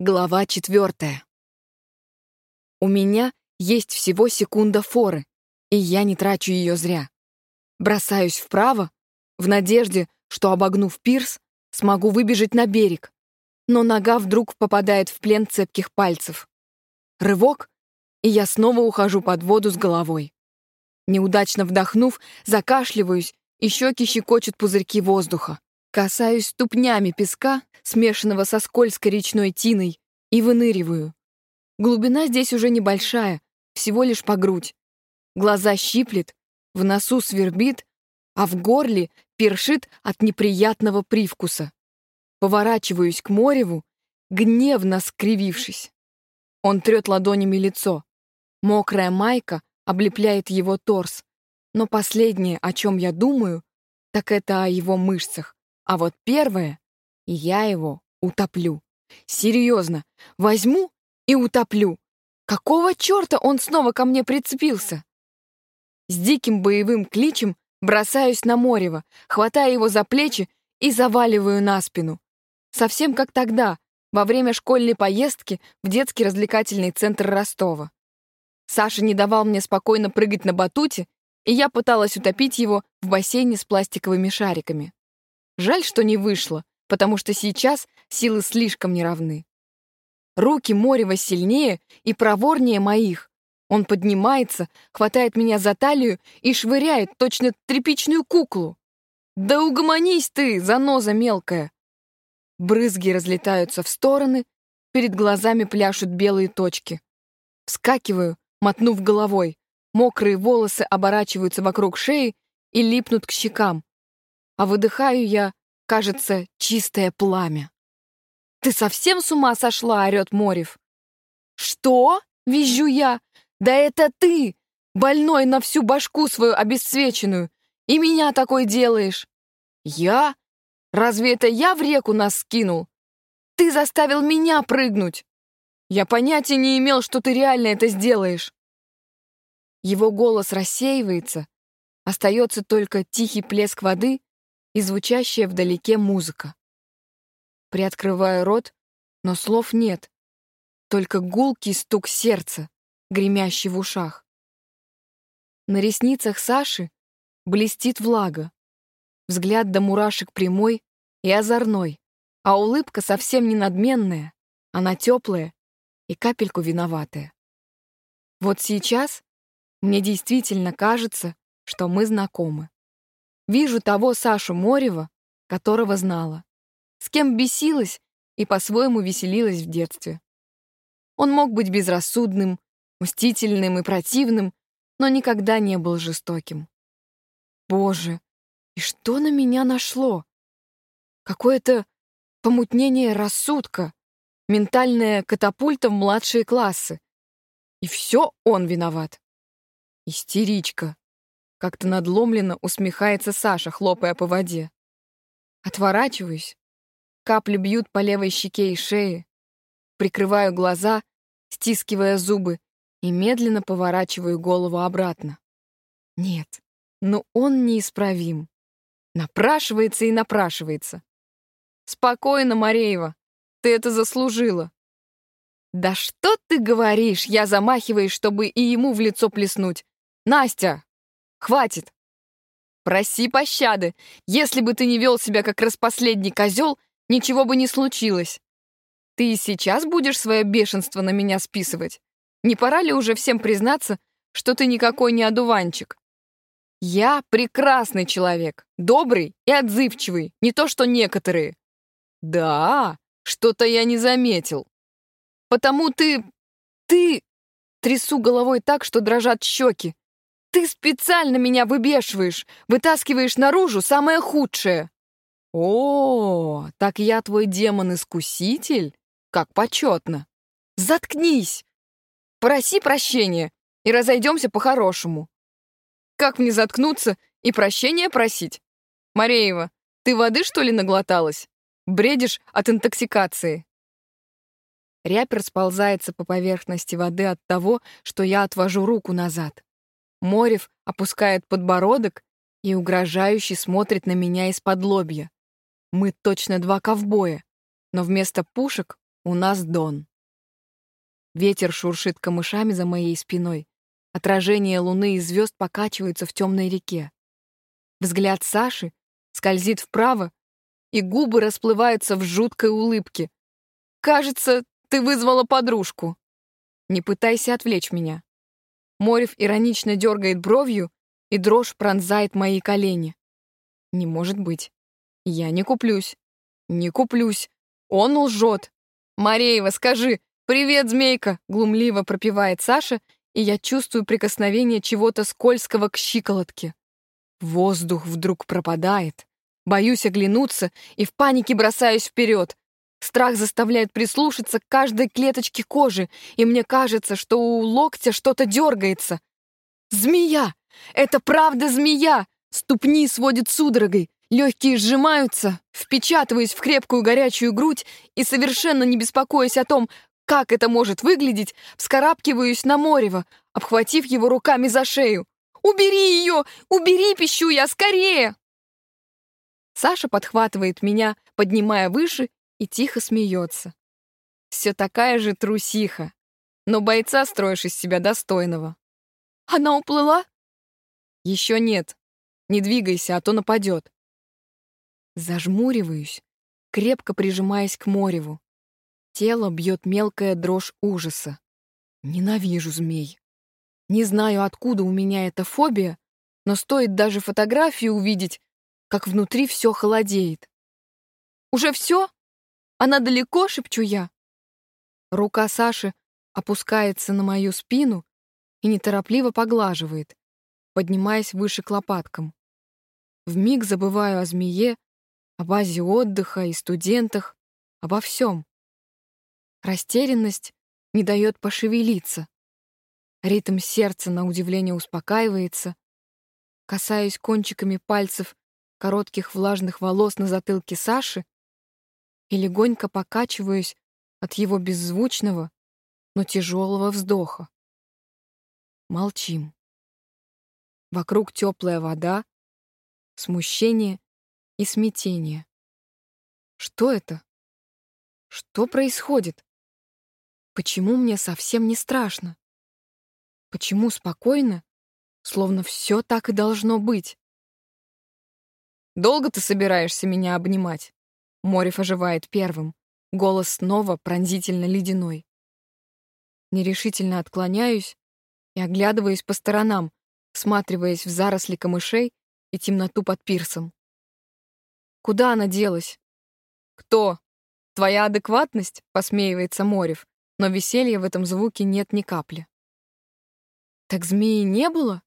Глава четвертая. У меня есть всего секунда форы, и я не трачу ее зря. Бросаюсь вправо, в надежде, что, обогнув пирс, смогу выбежать на берег. Но нога вдруг попадает в плен цепких пальцев. Рывок, и я снова ухожу под воду с головой. Неудачно вдохнув, закашливаюсь, и щеки щекочут пузырьки воздуха. Касаюсь ступнями песка, смешанного со скользкой речной тиной, и выныриваю. Глубина здесь уже небольшая, всего лишь по грудь. Глаза щиплет, в носу свербит, а в горле першит от неприятного привкуса. Поворачиваюсь к Мореву, гневно скривившись. Он трет ладонями лицо. Мокрая майка облепляет его торс. Но последнее, о чем я думаю, так это о его мышцах. А вот первое я его утоплю. Серьезно, возьму и утоплю. Какого черта он снова ко мне прицепился? С диким боевым кличем бросаюсь на Морева, хватаю его за плечи и заваливаю на спину. Совсем как тогда, во время школьной поездки в детский развлекательный центр Ростова. Саша не давал мне спокойно прыгать на батуте, и я пыталась утопить его в бассейне с пластиковыми шариками. Жаль, что не вышло, потому что сейчас силы слишком неравны. Руки Морева сильнее и проворнее моих. Он поднимается, хватает меня за талию и швыряет точно тряпичную куклу. «Да угомонись ты, заноза мелкая!» Брызги разлетаются в стороны, перед глазами пляшут белые точки. Вскакиваю, мотнув головой. Мокрые волосы оборачиваются вокруг шеи и липнут к щекам. А выдыхаю я кажется, чистое пламя. «Ты совсем с ума сошла?» — орёт Морев. «Что?» — визжу я. «Да это ты, больной на всю башку свою обесцвеченную, и меня такой делаешь!» «Я? Разве это я в реку нас скинул? Ты заставил меня прыгнуть! Я понятия не имел, что ты реально это сделаешь!» Его голос рассеивается, остается только тихий плеск воды и звучащая вдалеке музыка. Приоткрываю рот, но слов нет, только гулкий стук сердца, гремящий в ушах. На ресницах Саши блестит влага, взгляд до мурашек прямой и озорной, а улыбка совсем не надменная, она теплая и капельку виноватая. Вот сейчас мне действительно кажется, что мы знакомы. Вижу того Сашу Морева, которого знала, с кем бесилась и по-своему веселилась в детстве. Он мог быть безрассудным, мстительным и противным, но никогда не был жестоким. Боже, и что на меня нашло? Какое-то помутнение рассудка, ментальная катапульта в младшие классы. И все он виноват. Истеричка. Как-то надломленно усмехается Саша, хлопая по воде. Отворачиваюсь. Капли бьют по левой щеке и шее. Прикрываю глаза, стискивая зубы, и медленно поворачиваю голову обратно. Нет, но он неисправим. Напрашивается и напрашивается. Спокойно, Мареева, ты это заслужила. Да что ты говоришь? Я замахиваюсь, чтобы и ему в лицо плеснуть. Настя, Хватит! Проси пощады. Если бы ты не вел себя как распоследний козел, ничего бы не случилось. Ты и сейчас будешь свое бешенство на меня списывать? Не пора ли уже всем признаться, что ты никакой не одуванчик? Я прекрасный человек, добрый и отзывчивый, не то что некоторые. Да, что-то я не заметил. Потому ты... ты... Трясу головой так, что дрожат щеки. Ты специально меня выбешиваешь, вытаскиваешь наружу самое худшее. О, так я твой демон-искуситель? Как почетно. Заткнись. Проси прощения и разойдемся по-хорошему. Как мне заткнуться и прощения просить? Мареева, ты воды, что ли, наглоталась? Бредишь от интоксикации. Рябь расползается по поверхности воды от того, что я отвожу руку назад. Морев опускает подбородок и угрожающе смотрит на меня из-под лобья. Мы точно два ковбоя, но вместо пушек У нас Дон. Ветер шуршит камышами за моей спиной. Отражение луны и звезд покачиваются в темной реке. Взгляд Саши скользит вправо, и губы расплываются в жуткой улыбке. «Кажется, ты вызвала подружку. Не пытайся отвлечь меня». Морев иронично дергает бровью, и дрожь пронзает мои колени. Не может быть. Я не куплюсь. Не куплюсь. Он лжет. «Мареева, скажи, привет, змейка!» Глумливо пропевает Саша, и я чувствую прикосновение чего-то скользкого к щиколотке. Воздух вдруг пропадает. Боюсь оглянуться и в панике бросаюсь вперед. Страх заставляет прислушаться к каждой клеточке кожи, и мне кажется, что у локтя что-то дергается. Змея! Это правда змея! Ступни сводит судорогой, легкие сжимаются, впечатываясь в крепкую горячую грудь и, совершенно не беспокоясь о том, как это может выглядеть, вскарабкиваюсь на Морева, обхватив его руками за шею. «Убери ее! Убери, пищу я, скорее!» Саша подхватывает меня, поднимая выше, и тихо смеется. Все такая же трусиха, но бойца строишь из себя достойного. «Она уплыла?» «Еще нет. Не двигайся, а то нападет». Зажмуриваюсь, крепко прижимаясь к Мореву. Тело бьет мелкая дрожь ужаса. Ненавижу змей. Не знаю, откуда у меня эта фобия, но стоит даже фотографию увидеть, как внутри все холодеет. «Уже все? Она далеко?» — шепчу я. Рука Саши опускается на мою спину и неторопливо поглаживает, поднимаясь выше к лопаткам. Вмиг забываю о змее, о базе отдыха и студентах, обо всем. Растерянность не дает пошевелиться. Ритм сердца, на удивление, успокаивается. Касаюсь кончиками пальцев коротких влажных волос на затылке Саши и легонько покачиваюсь от его беззвучного, но тяжелого вздоха. Молчим. Вокруг теплая вода, смущение и смятение. Что это? Что происходит? Почему мне совсем не страшно? Почему спокойно, словно все так и должно быть? «Долго ты собираешься меня обнимать?» Морев оживает первым. Голос снова пронзительно ледяной. Нерешительно отклоняюсь и оглядываюсь по сторонам, всматриваясь в заросли камышей и темноту под пирсом. Куда она делась? Кто? Твоя адекватность? Посмеивается Морев, но веселья в этом звуке нет ни капли. Так змеи не было?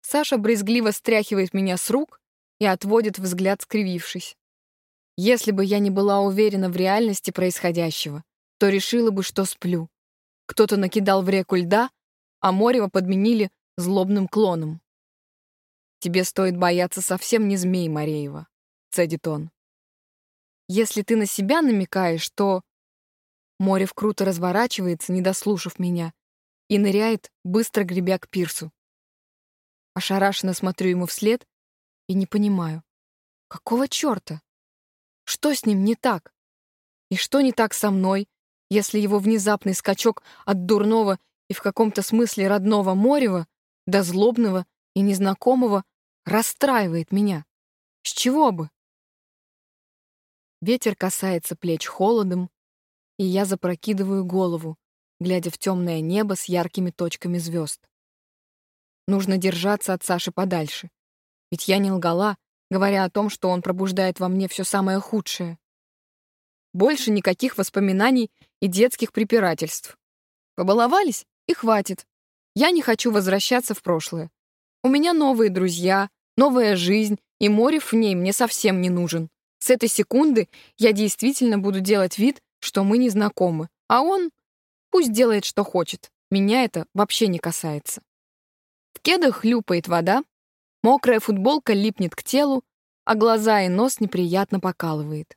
Саша брезгливо стряхивает меня с рук и отводит взгляд, скривившись. Если бы я не была уверена в реальности происходящего, то решила бы, что сплю. Кто-то накидал в реку льда, а Морева подменили злобным клоном. «Тебе стоит бояться совсем не змей, Мареева», — цедит он. «Если ты на себя намекаешь, то...» Морев круто разворачивается, не дослушав меня, и ныряет, быстро гребя к пирсу. Ошарашенно смотрю ему вслед и не понимаю, какого черта? Что с ним не так? И что не так со мной, если его внезапный скачок от дурного и в каком-то смысле родного Морева до злобного и незнакомого расстраивает меня? С чего бы? Ветер касается плеч холодом, и я запрокидываю голову, глядя в темное небо с яркими точками звезд. Нужно держаться от Саши подальше. Ведь я не лгала, говоря о том, что он пробуждает во мне все самое худшее. Больше никаких воспоминаний и детских препирательств. Побаловались и хватит. Я не хочу возвращаться в прошлое. У меня новые друзья, новая жизнь, и Морев в ней мне совсем не нужен. С этой секунды я действительно буду делать вид, что мы не знакомы, а он Пусть делает, что хочет. Меня это вообще не касается. В кедах хлюпает вода, мокрая футболка липнет к телу, а глаза и нос неприятно покалывает.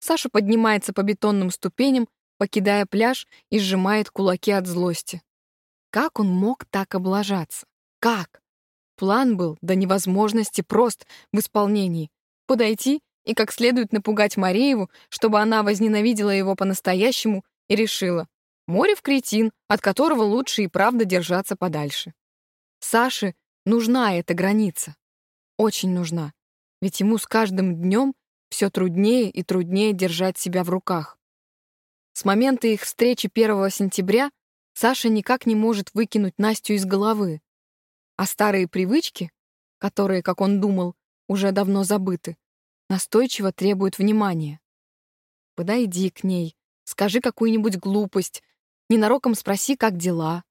Саша поднимается по бетонным ступеням, покидая пляж и сжимает кулаки от злости. Как он мог так облажаться? Как? План был до невозможности прост в исполнении. Подойти и как следует напугать Марееву, чтобы она возненавидела его по-настоящему и решила, море в кретин, от которого лучше и правда держаться подальше. Саше нужна эта граница. Очень нужна. Ведь ему с каждым днем все труднее и труднее держать себя в руках. С момента их встречи 1 сентября Саша никак не может выкинуть Настю из головы. А старые привычки, которые, как он думал, уже давно забыты, настойчиво требуют внимания. Подойди к ней, скажи какую-нибудь глупость, ненароком спроси, как дела.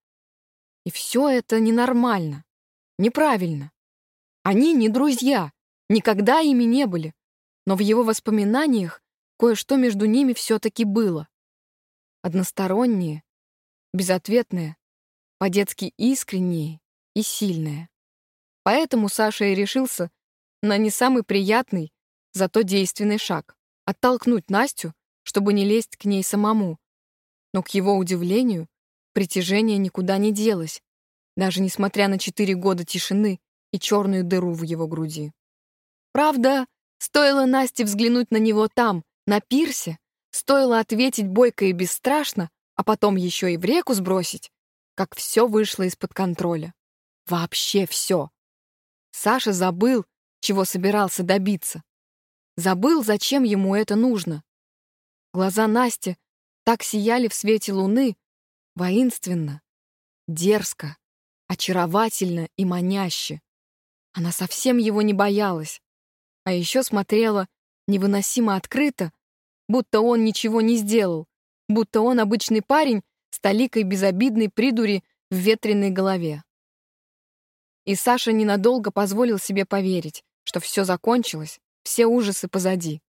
И все это ненормально, неправильно. Они не друзья, никогда ими не были, но в его воспоминаниях кое-что между ними все-таки было. Одностороннее, безответное, по-детски искреннее и сильное. Поэтому Саша и решился на не самый приятный, зато действенный шаг — оттолкнуть Настю, чтобы не лезть к ней самому. Но, к его удивлению, притяжение никуда не делось, даже несмотря на четыре года тишины и черную дыру в его груди. Правда, стоило Насте взглянуть на него там, на пирсе, стоило ответить бойко и бесстрашно, а потом еще и в реку сбросить, как все вышло из-под контроля. Вообще все. Саша забыл, чего собирался добиться. Забыл, зачем ему это нужно. Глаза Насти так сияли в свете луны, воинственно, дерзко, очаровательно и маняще. Она совсем его не боялась, а еще смотрела невыносимо открыто, будто он ничего не сделал, будто он обычный парень с толикой безобидной придури в ветреной голове. И Саша ненадолго позволил себе поверить, что все закончилось, все ужасы позади.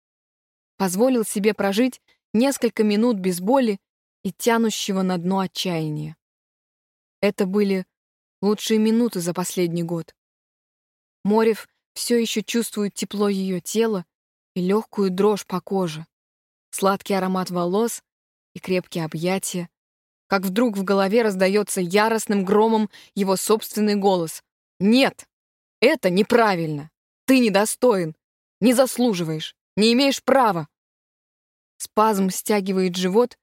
Позволил себе прожить несколько минут без боли и тянущего на дно отчаяния. Это были лучшие минуты за последний год. Морев все еще чувствует тепло ее тела и легкую дрожь по коже, сладкий аромат волос и крепкие объятия, как вдруг в голове раздается яростным громом его собственный голос. «Нет! Это неправильно! Ты недостоин! Не заслуживаешь! Не имеешь права!» Спазм стягивает живот,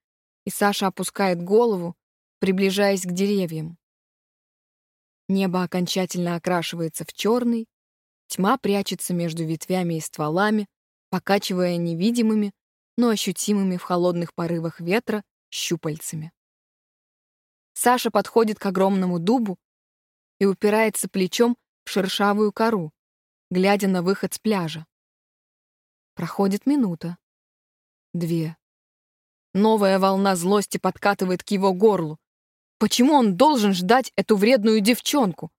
и Саша опускает голову, приближаясь к деревьям. Небо окончательно окрашивается в черный, тьма прячется между ветвями и стволами, покачивая невидимыми, но ощутимыми в холодных порывах ветра щупальцами. Саша подходит к огромному дубу и упирается плечом в шершавую кору, глядя на выход с пляжа. Проходит минута. Две. Новая волна злости подкатывает к его горлу. Почему он должен ждать эту вредную девчонку?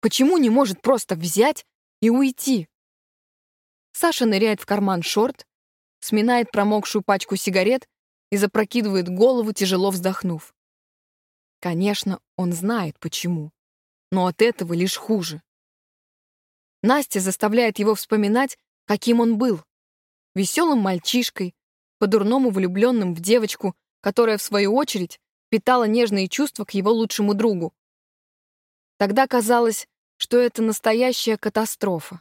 Почему не может просто взять и уйти? Саша ныряет в карман шорт, сминает промокшую пачку сигарет и запрокидывает голову, тяжело вздохнув. Конечно, он знает, почему, но от этого лишь хуже. Настя заставляет его вспоминать, каким он был. Веселым мальчишкой, по-дурному влюбленным в девочку, которая, в свою очередь, питала нежные чувства к его лучшему другу. Тогда казалось, что это настоящая катастрофа.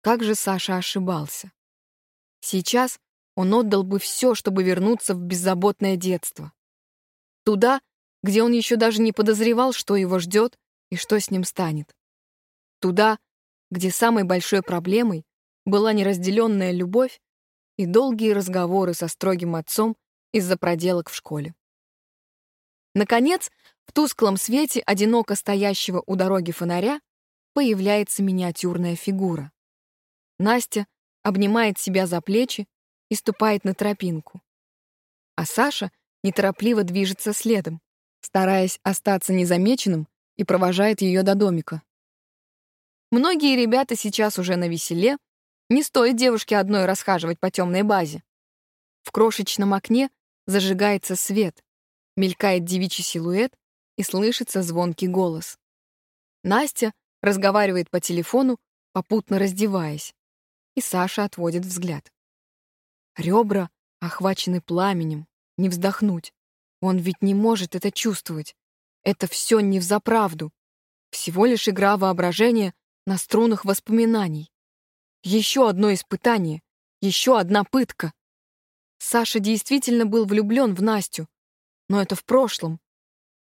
Как же Саша ошибался. Сейчас он отдал бы все, чтобы вернуться в беззаботное детство. Туда, где он еще даже не подозревал, что его ждет и что с ним станет. Туда, где самой большой проблемой была неразделенная любовь и долгие разговоры со строгим отцом из-за проделок в школе. Наконец, в тусклом свете одиноко стоящего у дороги фонаря появляется миниатюрная фигура. Настя обнимает себя за плечи и ступает на тропинку. А Саша неторопливо движется следом, стараясь остаться незамеченным и провожает ее до домика. Многие ребята сейчас уже на веселе, не стоит девушке одной расхаживать по темной базе. В крошечном окне зажигается свет, мелькает девичий силуэт и слышится звонкий голос. Настя разговаривает по телефону, попутно раздеваясь и Саша отводит взгляд. Ребра охвачены пламенем, не вздохнуть. Он ведь не может это чувствовать. Это все не взаправду. Всего лишь игра воображения на струнах воспоминаний. Еще одно испытание, еще одна пытка. Саша действительно был влюблен в Настю, но это в прошлом.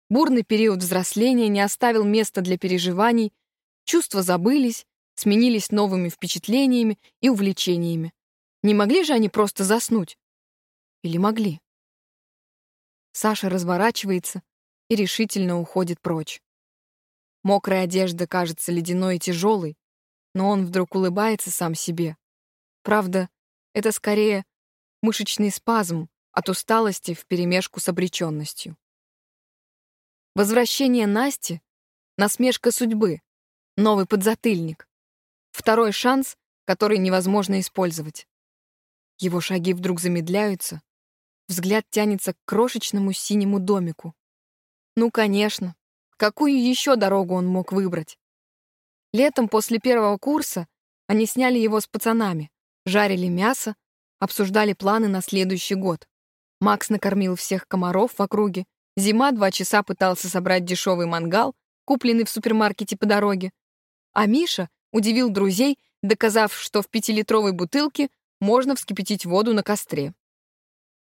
Бурный период взросления не оставил места для переживаний, чувства забылись, сменились новыми впечатлениями и увлечениями. Не могли же они просто заснуть? Или могли? Саша разворачивается и решительно уходит прочь. Мокрая одежда кажется ледяной и тяжелой, но он вдруг улыбается сам себе. Правда, это скорее мышечный спазм от усталости вперемешку с обреченностью. Возвращение Насти — насмешка судьбы, новый подзатыльник, второй шанс, который невозможно использовать. Его шаги вдруг замедляются, взгляд тянется к крошечному синему домику. Ну, конечно, Какую еще дорогу он мог выбрать? Летом после первого курса они сняли его с пацанами, жарили мясо, обсуждали планы на следующий год. Макс накормил всех комаров в округе, Зима два часа пытался собрать дешевый мангал, купленный в супермаркете по дороге. А Миша удивил друзей, доказав, что в пятилитровой бутылке можно вскипятить воду на костре.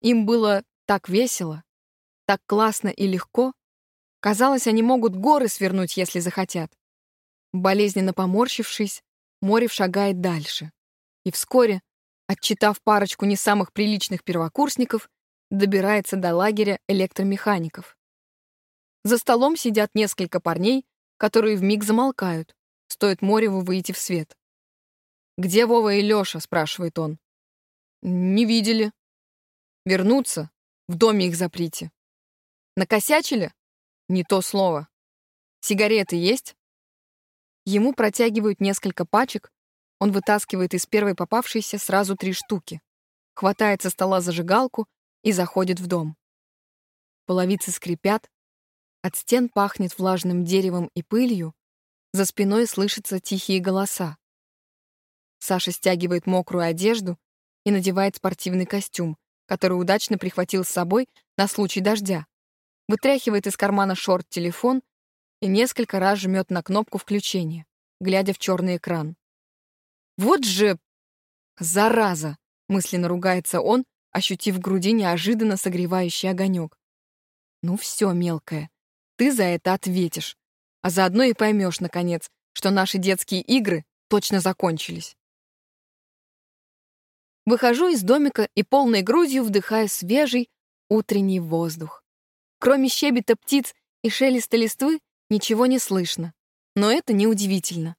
Им было так весело, так классно и легко, Казалось, они могут горы свернуть, если захотят. Болезненно поморщившись, Морев шагает дальше. И вскоре, отчитав парочку не самых приличных первокурсников, добирается до лагеря электромехаников. За столом сидят несколько парней, которые вмиг замолкают, стоит Мореву выйти в свет. «Где Вова и Лёша?» — спрашивает он. «Не видели». «Вернуться? В доме их заприте». «Накосячили?» Не то слово. Сигареты есть? Ему протягивают несколько пачек, он вытаскивает из первой попавшейся сразу три штуки, хватает со стола зажигалку и заходит в дом. Половицы скрипят, от стен пахнет влажным деревом и пылью, за спиной слышатся тихие голоса. Саша стягивает мокрую одежду и надевает спортивный костюм, который удачно прихватил с собой на случай дождя вытряхивает из кармана шорт телефон и несколько раз жмет на кнопку включения, глядя в черный экран. «Вот же... зараза!» — мысленно ругается он, ощутив в груди неожиданно согревающий огонек. «Ну все, мелкая, ты за это ответишь, а заодно и поймешь, наконец, что наши детские игры точно закончились». Выхожу из домика и полной грудью вдыхаю свежий утренний воздух. Кроме щебета птиц и шелеста листвы ничего не слышно. Но это неудивительно.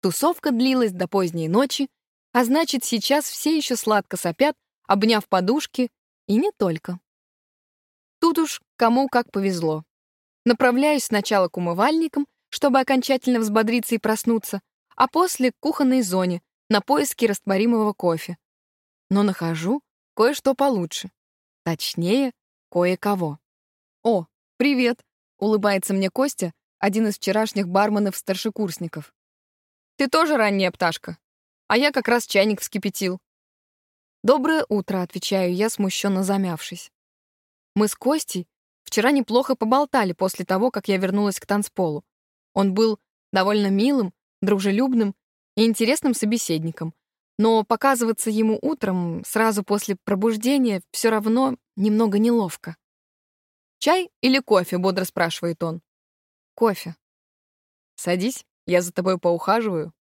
Тусовка длилась до поздней ночи, а значит, сейчас все еще сладко сопят, обняв подушки, и не только. Тут уж кому как повезло. Направляюсь сначала к умывальникам, чтобы окончательно взбодриться и проснуться, а после — к кухонной зоне, на поиски растворимого кофе. Но нахожу кое-что получше. Точнее, кое-кого. «О, привет!» — улыбается мне Костя, один из вчерашних барменов-старшекурсников. «Ты тоже ранняя пташка, а я как раз чайник вскипятил». «Доброе утро», — отвечаю я, смущенно замявшись. Мы с Костей вчера неплохо поболтали после того, как я вернулась к танцполу. Он был довольно милым, дружелюбным и интересным собеседником, но показываться ему утром, сразу после пробуждения, все равно немного неловко. «Чай или кофе?» — бодро спрашивает он. «Кофе». «Садись, я за тобой поухаживаю».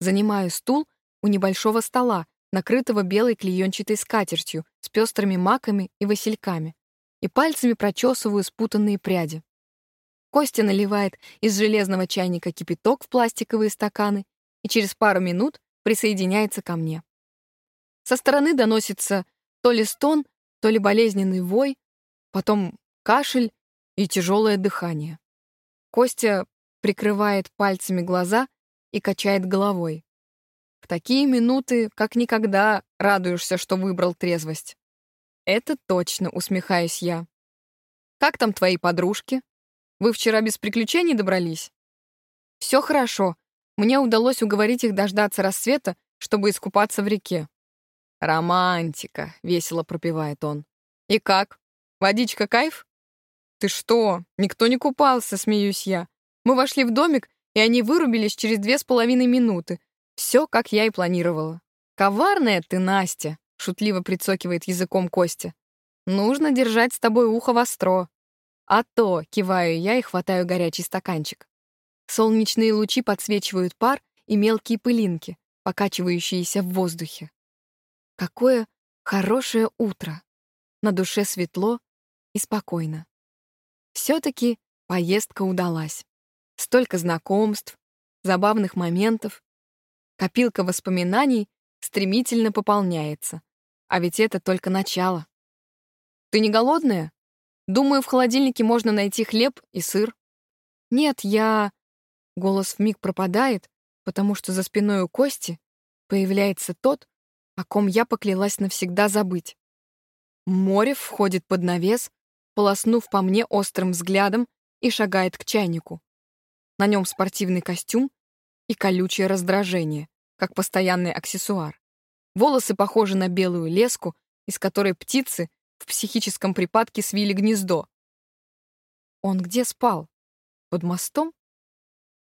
Занимаю стул у небольшого стола, накрытого белой клеенчатой скатертью с пестрыми маками и васильками, и пальцами прочесываю спутанные пряди. Костя наливает из железного чайника кипяток в пластиковые стаканы и через пару минут присоединяется ко мне. Со стороны доносится то ли стон, то ли болезненный вой, потом кашель и тяжелое дыхание. Костя прикрывает пальцами глаза и качает головой. Такие минуты, как никогда, радуешься, что выбрал трезвость. Это точно, усмехаюсь я. Как там твои подружки? Вы вчера без приключений добрались? Все хорошо. Мне удалось уговорить их дождаться рассвета, чтобы искупаться в реке. «Романтика», — весело пропевает он. «И как? Водичка кайф?» «Ты что? Никто не купался», — смеюсь я. Мы вошли в домик, и они вырубились через две с половиной минуты. Все, как я и планировала. «Коварная ты, Настя!» — шутливо прицокивает языком Костя. «Нужно держать с тобой ухо востро». «А то!» — киваю я и хватаю горячий стаканчик. Солнечные лучи подсвечивают пар и мелкие пылинки, покачивающиеся в воздухе. Какое хорошее утро! На душе светло и спокойно. Все-таки поездка удалась. Столько знакомств, забавных моментов. Копилка воспоминаний стремительно пополняется. А ведь это только начало. Ты не голодная? Думаю, в холодильнике можно найти хлеб и сыр. Нет, я... Голос вмиг пропадает, потому что за спиной у Кости появляется тот, о ком я поклялась навсегда забыть. Морев входит под навес, полоснув по мне острым взглядом и шагает к чайнику. На нем спортивный костюм и колючее раздражение, как постоянный аксессуар. Волосы похожи на белую леску, из которой птицы в психическом припадке свили гнездо. Он где спал? Под мостом?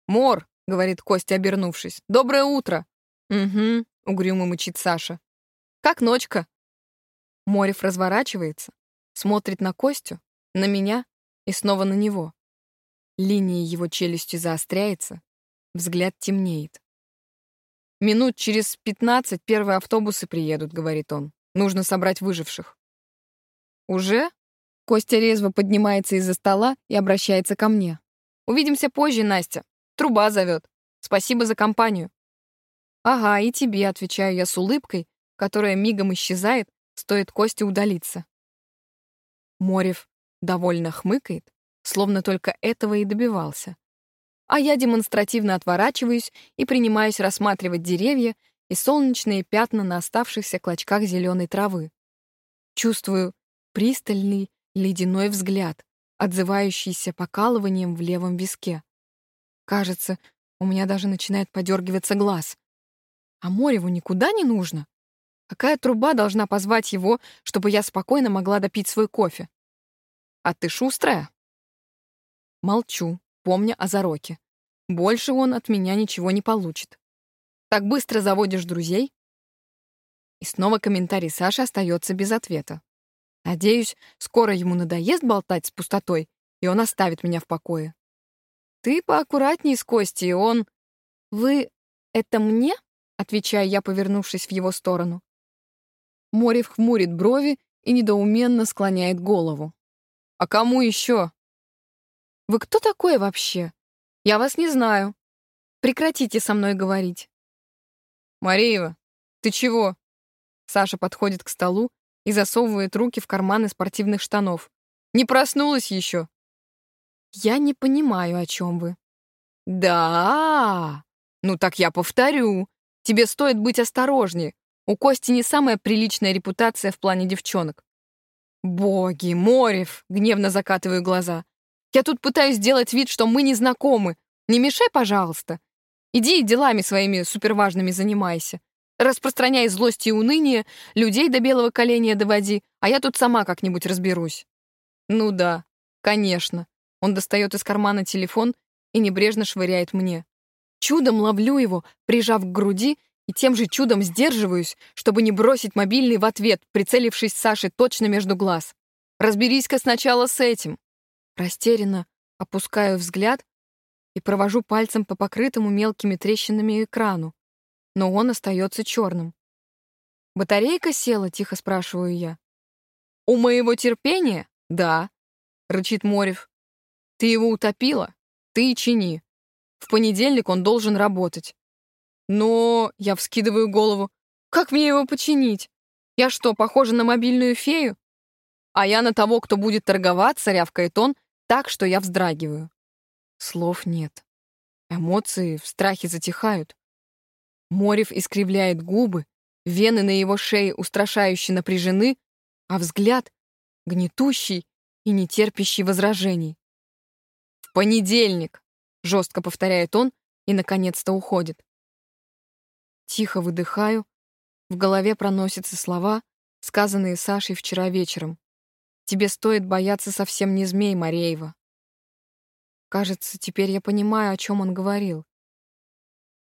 «Мор!» — говорит Костя, обернувшись. «Доброе утро!» «Угу», — угрюмо мычит Саша. «Как ночка?» Морев разворачивается, смотрит на Костю, на меня и снова на него. Линия его челюсти заостряется, взгляд темнеет. «Минут через пятнадцать первые автобусы приедут», — говорит он. «Нужно собрать выживших». «Уже?» Костя резво поднимается из-за стола и обращается ко мне. «Увидимся позже, Настя. Труба зовет. Спасибо за компанию». «Ага, и тебе», — отвечаю я с улыбкой, которая мигом исчезает, стоит Косте удалиться. Морев довольно хмыкает, словно только этого и добивался. А я демонстративно отворачиваюсь и принимаюсь рассматривать деревья и солнечные пятна на оставшихся клочках зеленой травы. Чувствую пристальный ледяной взгляд, отзывающийся покалыванием в левом виске. Кажется, у меня даже начинает подергиваться глаз. А Мореву никуда не нужно. Какая труба должна позвать его, чтобы я спокойно могла допить свой кофе? А ты шустрая? Молчу, помня о зароке. Больше он от меня ничего не получит. Так быстро заводишь друзей? И снова комментарий Саши остается без ответа. Надеюсь, скоро ему надоест болтать с пустотой, и он оставит меня в покое. Ты поаккуратней с Костей, он... Вы... Это мне? Отвечаю я, повернувшись в его сторону. Морев хмурит брови и недоуменно склоняет голову. «А кому еще?» «Вы кто такой вообще? Я вас не знаю. Прекратите со мной говорить». «Мареева, ты чего?» Саша подходит к столу и засовывает руки в карманы спортивных штанов. «Не проснулась еще?» «Я не понимаю, о чем вы». «Да? Ну так я повторю. Тебе стоит быть осторожнее. У Кости не самая приличная репутация в плане девчонок. «Боги, Морев!» — гневно закатываю глаза. «Я тут пытаюсь сделать вид, что мы не знакомы. Не мешай, пожалуйста. Иди делами своими суперважными занимайся. Распространяй злость и уныние, людей до белого коленя доводи, а я тут сама как-нибудь разберусь». «Ну да, конечно». Он достает из кармана телефон и небрежно швыряет мне. Чудом ловлю его, прижав к груди, и тем же чудом сдерживаюсь, чтобы не бросить мобильный в ответ, прицелившись Саше точно между глаз. Разберись-ка сначала с этим. Растерянно опускаю взгляд и провожу пальцем по покрытому мелкими трещинами экрану, но он остается черным. «Батарейка села?» — тихо спрашиваю я. «У моего терпения? Да», — рычит Морев. «Ты его утопила? Ты и чини. В понедельник он должен работать. Но я вскидываю голову. Как мне его починить? Я что, похожа на мобильную фею? А я на того, кто будет торговаться, рявкает он, так, что я вздрагиваю. Слов нет. Эмоции в страхе затихают. Морев искривляет губы, вены на его шее устрашающе напряжены, а взгляд гнетущий и нетерпящий возражений. «В понедельник!» — жестко повторяет он и, наконец-то, уходит. Тихо выдыхаю. В голове проносятся слова, сказанные Сашей вчера вечером. «Тебе стоит бояться совсем не змей, Мареева». Кажется, теперь я понимаю, о чем он говорил.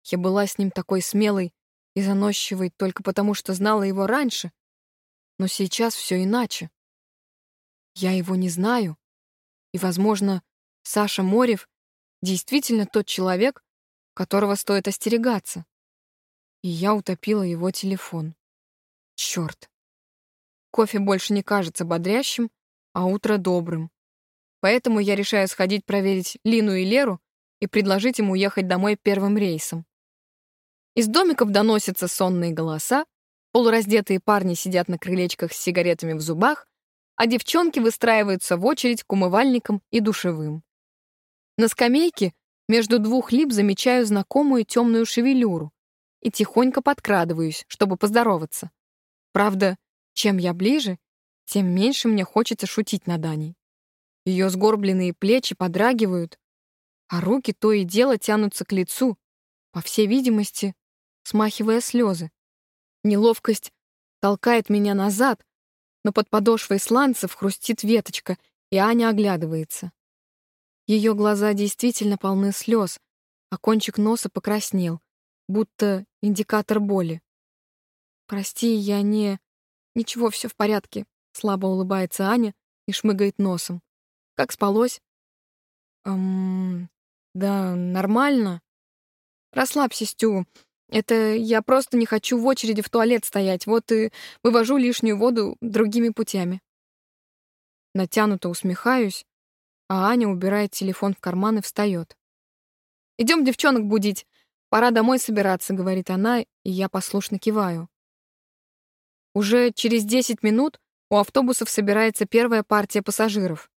Я была с ним такой смелой и заносчивой только потому, что знала его раньше. Но сейчас все иначе. Я его не знаю. И, возможно, Саша Морев действительно тот человек, которого стоит остерегаться. И я утопила его телефон. Черт. Кофе больше не кажется бодрящим, а утро добрым. Поэтому я решаю сходить проверить Лину и Леру и предложить им уехать домой первым рейсом. Из домиков доносятся сонные голоса, полураздетые парни сидят на крылечках с сигаретами в зубах, а девчонки выстраиваются в очередь к умывальникам и душевым. На скамейке между двух лип замечаю знакомую темную шевелюру и тихонько подкрадываюсь, чтобы поздороваться. Правда, чем я ближе, тем меньше мне хочется шутить над Аней. Ее сгорбленные плечи подрагивают, а руки то и дело тянутся к лицу, по всей видимости, смахивая слезы. Неловкость толкает меня назад, но под подошвой сланцев хрустит веточка, и Аня оглядывается. Ее глаза действительно полны слез, а кончик носа покраснел, будто индикатор боли. «Прости, я не...» «Ничего, все в порядке», — слабо улыбается Аня и шмыгает носом. «Как спалось?» «Эм... Да, нормально». «Расслабься, Стю. Это я просто не хочу в очереди в туалет стоять, вот и вывожу лишнюю воду другими путями». Натянуто усмехаюсь, а Аня убирает телефон в карман и встает. «Идем девчонок будить. Пора домой собираться», — говорит она, и я послушно киваю. Уже через 10 минут у автобусов собирается первая партия пассажиров.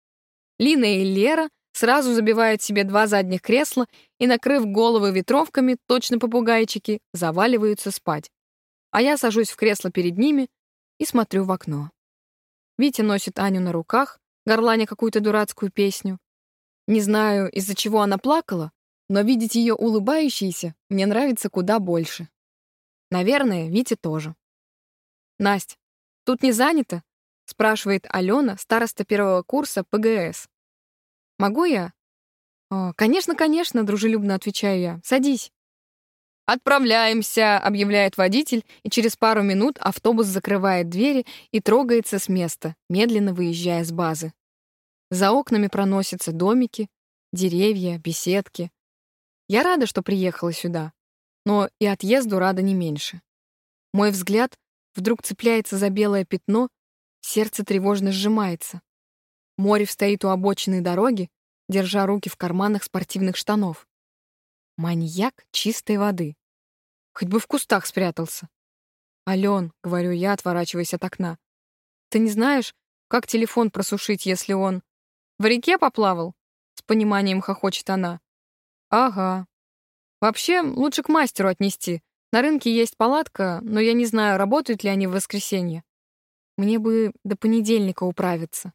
Лина и Лера сразу забивают себе два задних кресла и, накрыв головы ветровками, точно попугайчики, заваливаются спать. А я сажусь в кресло перед ними и смотрю в окно. Витя носит Аню на руках, горланя какую-то дурацкую песню. Не знаю, из-за чего она плакала, но видеть ее улыбающейся мне нравится куда больше. Наверное, Витя тоже. «Насть, тут не занято?» — спрашивает Алена, староста первого курса ПГС. «Могу я?» «О, «Конечно, конечно», — дружелюбно отвечаю я. «Садись». «Отправляемся», — объявляет водитель, и через пару минут автобус закрывает двери и трогается с места, медленно выезжая с базы. За окнами проносятся домики, деревья, беседки. Я рада, что приехала сюда, но и отъезду рада не меньше. Мой взгляд вдруг цепляется за белое пятно, сердце тревожно сжимается. Морев стоит у обочины дороги, держа руки в карманах спортивных штанов. Маньяк чистой воды. Хоть бы в кустах спрятался. «Ален», — говорю я, отворачиваясь от окна, «ты не знаешь, как телефон просушить, если он...» «В реке поплавал?» — с пониманием хохочет она. «Ага. Вообще, лучше к мастеру отнести. На рынке есть палатка, но я не знаю, работают ли они в воскресенье. Мне бы до понедельника управиться.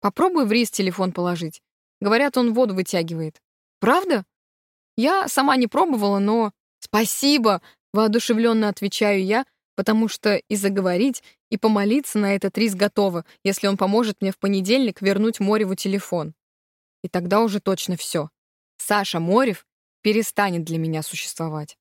Попробуй в рис телефон положить. Говорят, он воду вытягивает. Правда? Я сама не пробовала, но... Спасибо! Воодушевленно отвечаю я, потому что и заговорить, и помолиться на этот рис готова, если он поможет мне в понедельник вернуть Мореву телефон. И тогда уже точно все. Саша Морев перестанет для меня существовать.